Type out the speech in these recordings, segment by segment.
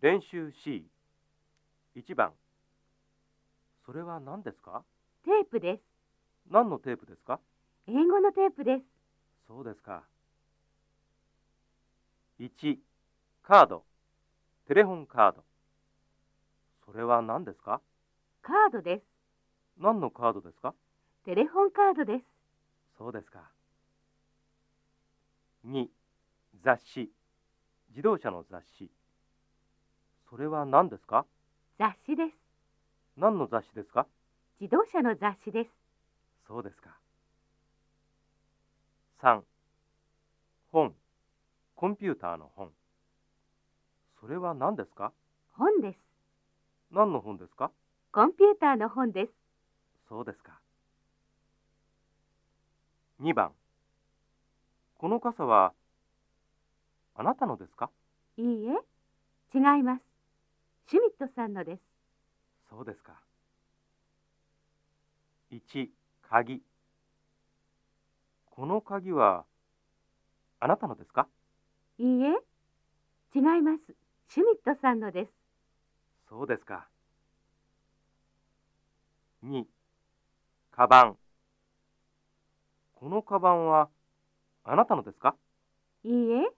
練習 C1 番。それは何ですか？テープです。何のテープですか？英語のテープです。そうですか。1カード。テレホンカード。それは何ですか？カードです。何のカードですか？テレホンカードです。そうですか。2雑誌。自動車の雑誌それは何ですか？雑誌です。何の雑誌ですか？自動車の雑誌です。そうですか。3本。コンピューターの本。それは何ですか？本です。何の本ですか？コンピューターの本です。そうですか。2番。この傘はあなたのですか？いいえ、違います。シュミットさんのです。そうですか1鍵この鍵はあなたのですか？いいえ、違います。シュミットさんのです。そうですか2カバンこのカバンはあなたのですか？いいえ、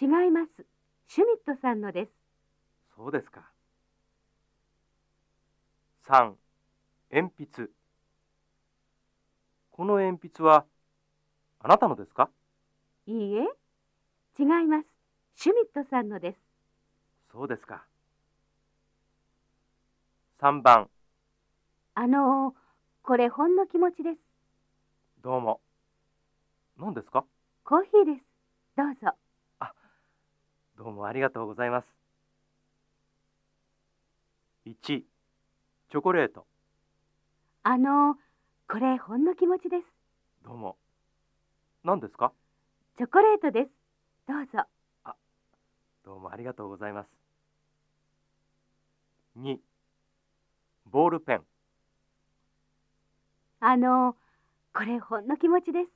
違います。シュミットさんのです。そうですか3鉛筆この鉛筆はあなたのですか？いいえ、違います。シュミットさんのです。そうですか3番あのー、これほんの気持ちです。どうも何ですか？コーヒーです。どうぞ。どうもありがとうございます1チョコレートあのー、これほんの気持ちです。どうも何ですか？チョコレートです。どうぞ。どうもありがとうございます2ボールペンあのー、これほんの気持ちです。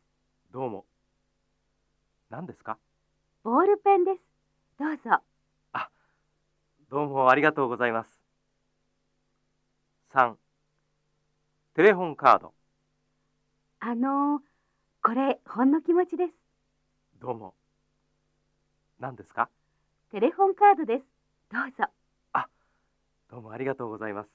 どうも何ですか？ボールペンです。どうぞ。どうもありがとうございます3テレホンカードあのー、これほんの気持ちです。どうも何ですか？テレホンカードです。どうぞ。どうもありがとうございます